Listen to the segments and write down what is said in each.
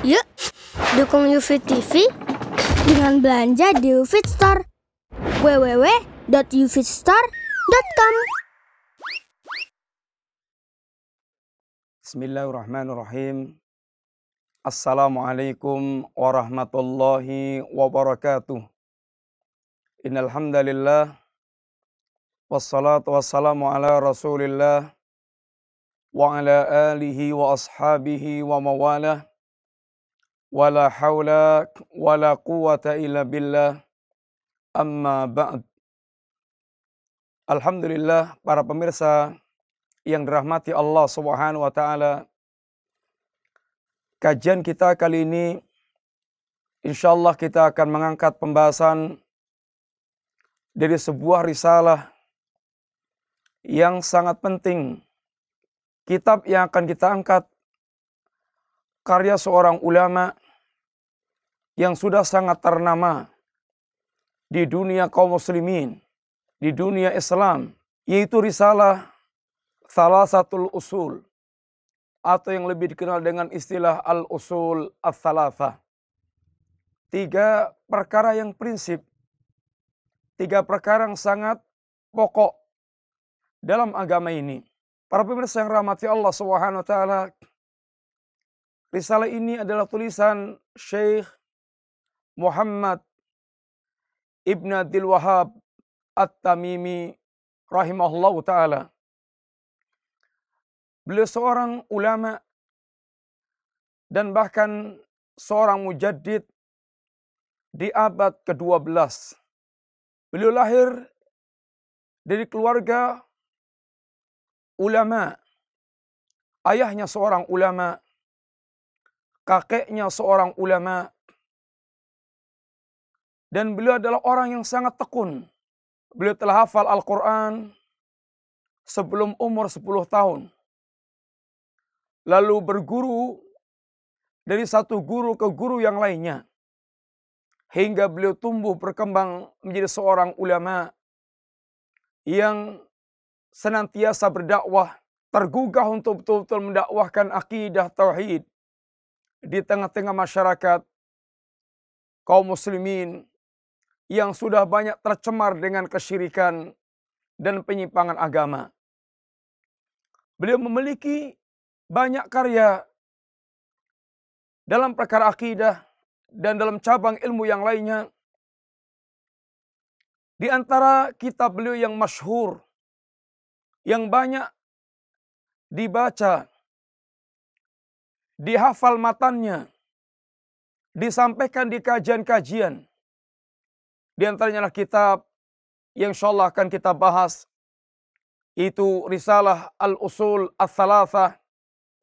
Yuk, dukung UFIT TV dengan belanja di UFIT Store. www.ufitstore.com Bismillahirrahmanirrahim. Assalamualaikum warahmatullahi wabarakatuh. Innal hamdalillah wassalatu wassalamu ala Rasulillah wa ala alihi wa ashabihi wa mawalah. Wala haula wala quwata illa billah. Amma ba'd. Alhamdulillah para pemirsa yang dirahmati Allah Subhanahu wa taala. Kajian kita kali ini insyaallah kita akan mengangkat pembahasan dari sebuah risalah yang sangat penting. Kitab yang akan kita angkat karya seorang ulama yang sudah sangat ternama di dunia kaum muslimin, di dunia Islam, yaitu risalah salah satu usul atau yang lebih dikenal dengan istilah al-usul al-thalatha. Tiga perkara yang prinsip, tiga perkara yang sangat pokok dalam agama ini. Para pemirsa yang rahmati Allah taala, risalah ini adalah tulisan Syekh Muhammad Ibn Abdul Wahab At-Tamimi rahimahullah taala. Beliau seorang ulama dan bahkan seorang mujaddid di abad ke-12. Beliau lahir dari keluarga ulama. Ayahnya seorang ulama, kakeknya seorang ulama, dan beliau adalah orang yang sangat tekun. Beliau telah hafal Al-Quran sebelum umur 10 tahun. Lalu berguru dari satu guru ke guru yang lainnya. Hingga beliau tumbuh berkembang menjadi seorang ulama yang senantiasa berdakwah, tergugah untuk betul-betul mendakwahkan akidah tauhid di tengah-tengah masyarakat kaum muslimin yang sudah banyak tercemar dengan kesyirikan dan penyimpangan agama. Beliau memiliki banyak karya dalam perkara akidah dan dalam cabang ilmu yang lainnya. Di antara kitab beliau yang masyhur, yang banyak dibaca, dihafal matannya, disampaikan di kajian-kajian, di antaranya adalah kitab yang insyaAllah akan kita bahas. Itu risalah al-usul al-thalatha.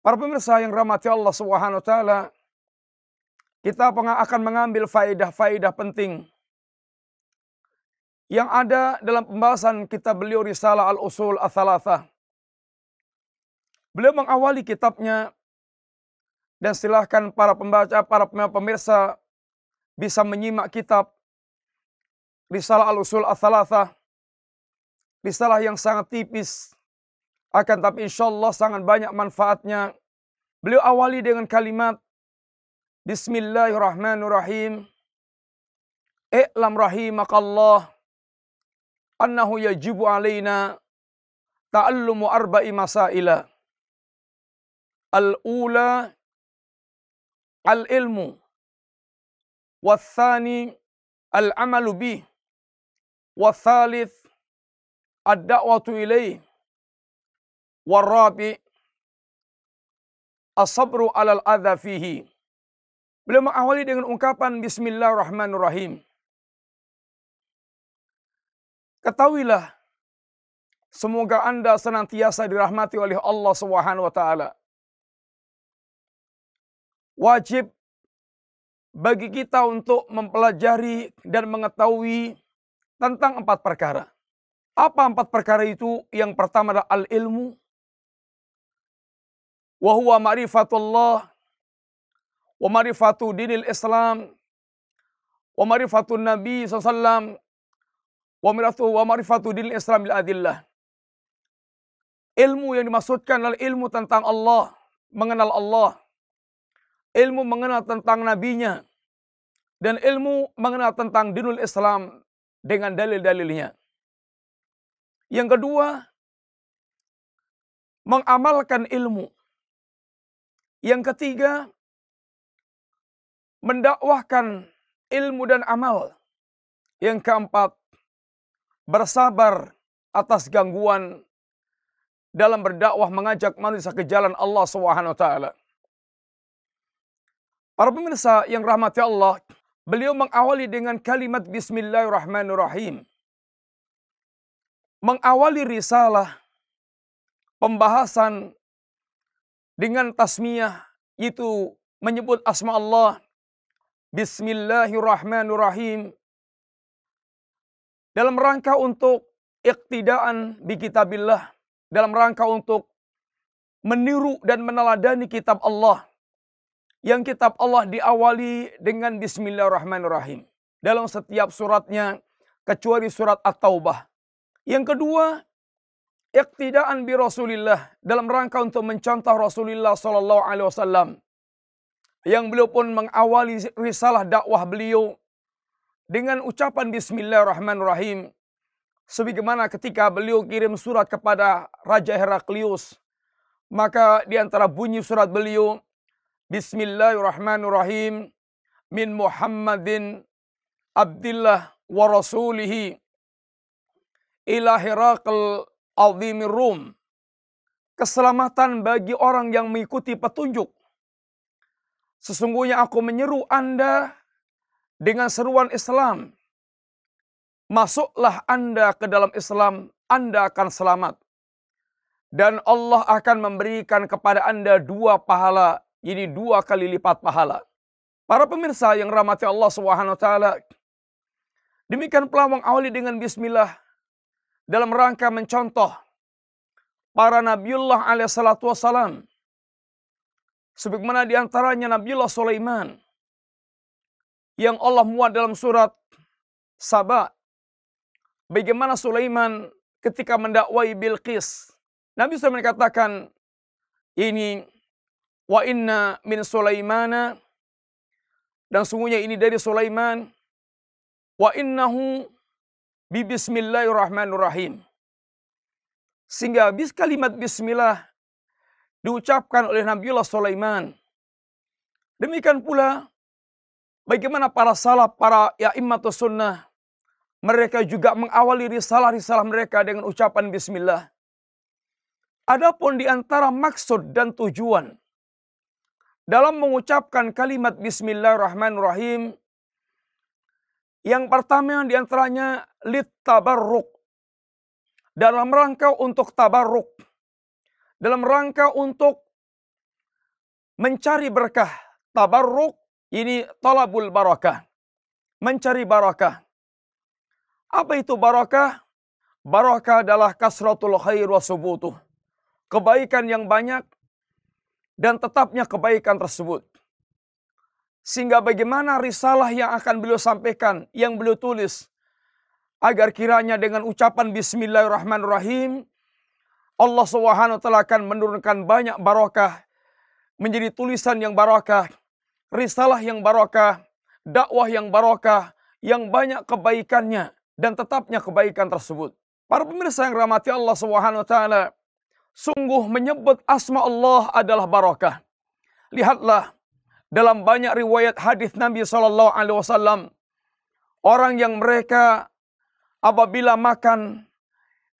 Para pemirsa yang rahmati Allah subhanahu ta'ala. Kita akan mengambil faedah-faedah penting. Yang ada dalam pembahasan kita beliau risalah al-usul al-thalatha. Beliau mengawali kitabnya. Dan silahkan para pembaca, para pemirsa bisa menyimak kitab Risalah Al-Usul Al-Thalatha. Risalah yang sangat tipis. Akan tapi insya Allah sangat banyak manfaatnya. Beliau awali dengan kalimat Bismillahirrahmanirrahim. I'lam rahimakallah. Annahu yajibu alaina ta'allumu arba'i masaila. Al-ula al-ilmu. Wathani al-amalu bih. والثالث الدعوة إليه والرابع الصبر على الأذى فيه Beliau mengawali dengan ungkapan Bismillahirrahmanirrahim. Ketahuilah, semoga Anda senantiasa dirahmati oleh Allah Subhanahu wa taala. Wajib bagi kita untuk mempelajari dan mengetahui tentang empat perkara. Apa empat perkara itu? Yang pertama adalah al-ilmu. Wahuwa ma'rifatullah. Wa ma'rifatu dinil Islam. Wa ma'rifatu Nabi SAW. Wa ma'rifatu dinil Islam adillah. Ilmu yang dimaksudkan adalah ilmu tentang Allah. Mengenal Allah. ilmu mengenal tentang nabinya, dan ilmu mengenal tentang dinul Islam dengan dalil-dalilnya. Yang kedua, mengamalkan ilmu. Yang ketiga, mendakwahkan ilmu dan amal. Yang keempat, bersabar atas gangguan dalam berdakwah mengajak manusia ke jalan Allah Subhanahu wa taala. Para pemirsa yang rahmati Allah, beliau mengawali dengan kalimat bismillahirrahmanirrahim. Mengawali risalah pembahasan dengan tasmiyah itu menyebut asma Allah. Bismillahirrahmanirrahim. Dalam rangka untuk iktidaan bi kitabillah dalam rangka untuk meniru dan meneladani kitab Allah yang kitab Allah diawali dengan bismillahirrahmanirrahim. Dalam setiap suratnya kecuali surat At-Taubah. Yang kedua, iktidaan bi Rasulillah dalam rangka untuk mencontoh Rasulullah sallallahu alaihi wasallam. Yang beliau pun mengawali risalah dakwah beliau dengan ucapan bismillahirrahmanirrahim. Sebagaimana ketika beliau kirim surat kepada Raja Heraklius maka di antara bunyi surat beliau Bismillahirrahmanirrahim min Muhammadin Abdillah wa rasulihi ila Herakl azimir. Keselamatan bagi orang yang mengikuti petunjuk. Sesungguhnya aku menyeru Anda dengan seruan Islam. Masuklah Anda ke dalam Islam, Anda akan selamat. Dan Allah akan memberikan kepada Anda dua pahala, ini dua kali lipat pahala. Para pemirsa yang rahmati Allah Subhanahu taala, demikian pula mengawali dengan bismillah dalam rangka mencontoh para Nabiullah alaihissalatu wassalam. Sebagaimana di antaranya Nabiullah Sulaiman yang Allah muat dalam surat Sabah. Bagaimana Sulaiman ketika mendakwai Bilqis. Nabi SAW katakan ini wa inna min Sulaimana dan sungguhnya ini dari Sulaiman wa innahu bi bismillahirrahmanirrahim. Sehingga bis kalimat bismillah diucapkan oleh Nabiullah Sulaiman. Demikian pula bagaimana para salaf, para ya'immatus sunnah, mereka juga mengawali risalah-risalah mereka dengan ucapan bismillah. Adapun di antara maksud dan tujuan dalam mengucapkan kalimat bismillahirrahmanirrahim yang pertama di antaranya lit tabarruk. Dalam rangka untuk tabarruk. Dalam rangka untuk mencari berkah. Tabarruk ini talabul barakah. Mencari barakah. Apa itu barakah? Barakah adalah kasratul khair wa subutuh. Kebaikan yang banyak dan tetapnya kebaikan tersebut. Sehingga bagaimana risalah yang akan beliau sampaikan, yang beliau tulis. Agar kiranya dengan ucapan Bismillahirrahmanirrahim, Allah SWT akan menurunkan banyak barokah, menjadi tulisan yang barokah, risalah yang barokah, dakwah yang barokah, yang banyak kebaikannya dan tetapnya kebaikan tersebut. Para pemirsa yang rahmati Allah SWT, sungguh menyebut asma Allah adalah barokah. Lihatlah dalam banyak riwayat hadis Nabi Shallallahu Alaihi Wasallam orang yang mereka apabila makan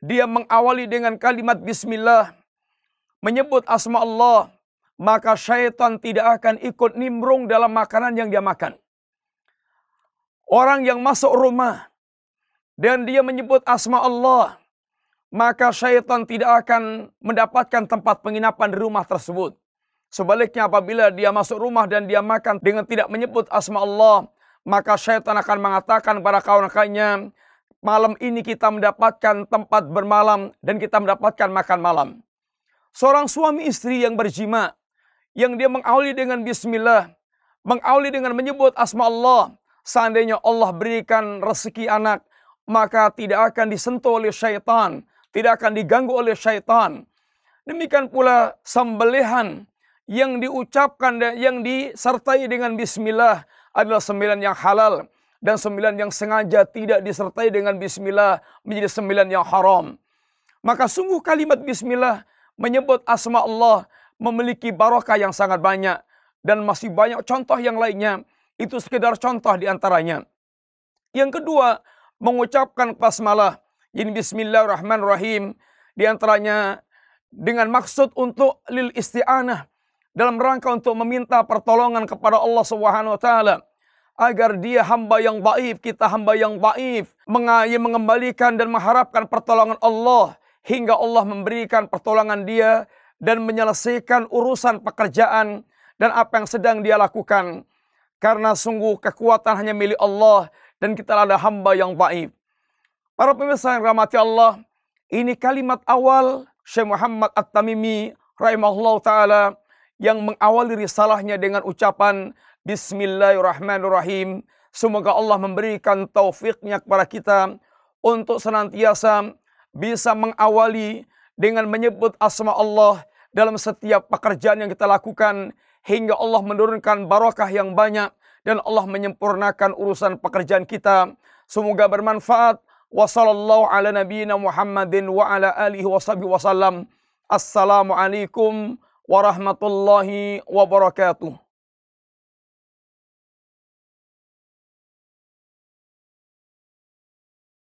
dia mengawali dengan kalimat Bismillah menyebut asma Allah maka syaitan tidak akan ikut nimbrung dalam makanan yang dia makan. Orang yang masuk rumah dan dia menyebut asma Allah, maka syaitan tidak akan mendapatkan tempat penginapan di rumah tersebut. Sebaliknya apabila dia masuk rumah dan dia makan dengan tidak menyebut asma Allah, maka syaitan akan mengatakan pada kawan-kawannya, malam ini kita mendapatkan tempat bermalam dan kita mendapatkan makan malam. Seorang suami istri yang berjima, yang dia mengawali dengan bismillah, mengawali dengan menyebut asma Allah, seandainya Allah berikan rezeki anak, maka tidak akan disentuh oleh syaitan, tidak akan diganggu oleh syaitan. Demikian pula sembelihan yang diucapkan dan yang disertai dengan bismillah adalah sembilan yang halal dan sembilan yang sengaja tidak disertai dengan bismillah menjadi sembilan yang haram. Maka sungguh kalimat bismillah menyebut asma Allah memiliki barokah yang sangat banyak dan masih banyak contoh yang lainnya. Itu sekedar contoh di antaranya. Yang kedua, mengucapkan basmalah. Ini bismillahirrahmanirrahim. Di antaranya dengan maksud untuk lil isti'anah dalam rangka untuk meminta pertolongan kepada Allah Subhanahu wa taala agar dia hamba yang baif, kita hamba yang baif, mengembalikan dan mengharapkan pertolongan Allah hingga Allah memberikan pertolongan dia dan menyelesaikan urusan pekerjaan dan apa yang sedang dia lakukan. Karena sungguh kekuatan hanya milik Allah dan kita adalah hamba yang baik. Para pemirsa yang rahmati Allah, ini kalimat awal Syekh Muhammad At-Tamimi rahimahullah taala yang mengawali risalahnya dengan ucapan Bismillahirrahmanirrahim. Semoga Allah memberikan taufiknya kepada kita untuk senantiasa bisa mengawali dengan menyebut asma Allah dalam setiap pekerjaan yang kita lakukan hingga Allah menurunkan barakah yang banyak dan Allah menyempurnakan urusan pekerjaan kita. Semoga bermanfaat. Wassallallahu ala nabiyyina Muhammadin wa ala alihi wasallam. Assalamualaikum warahmatullahi wabarakatuh.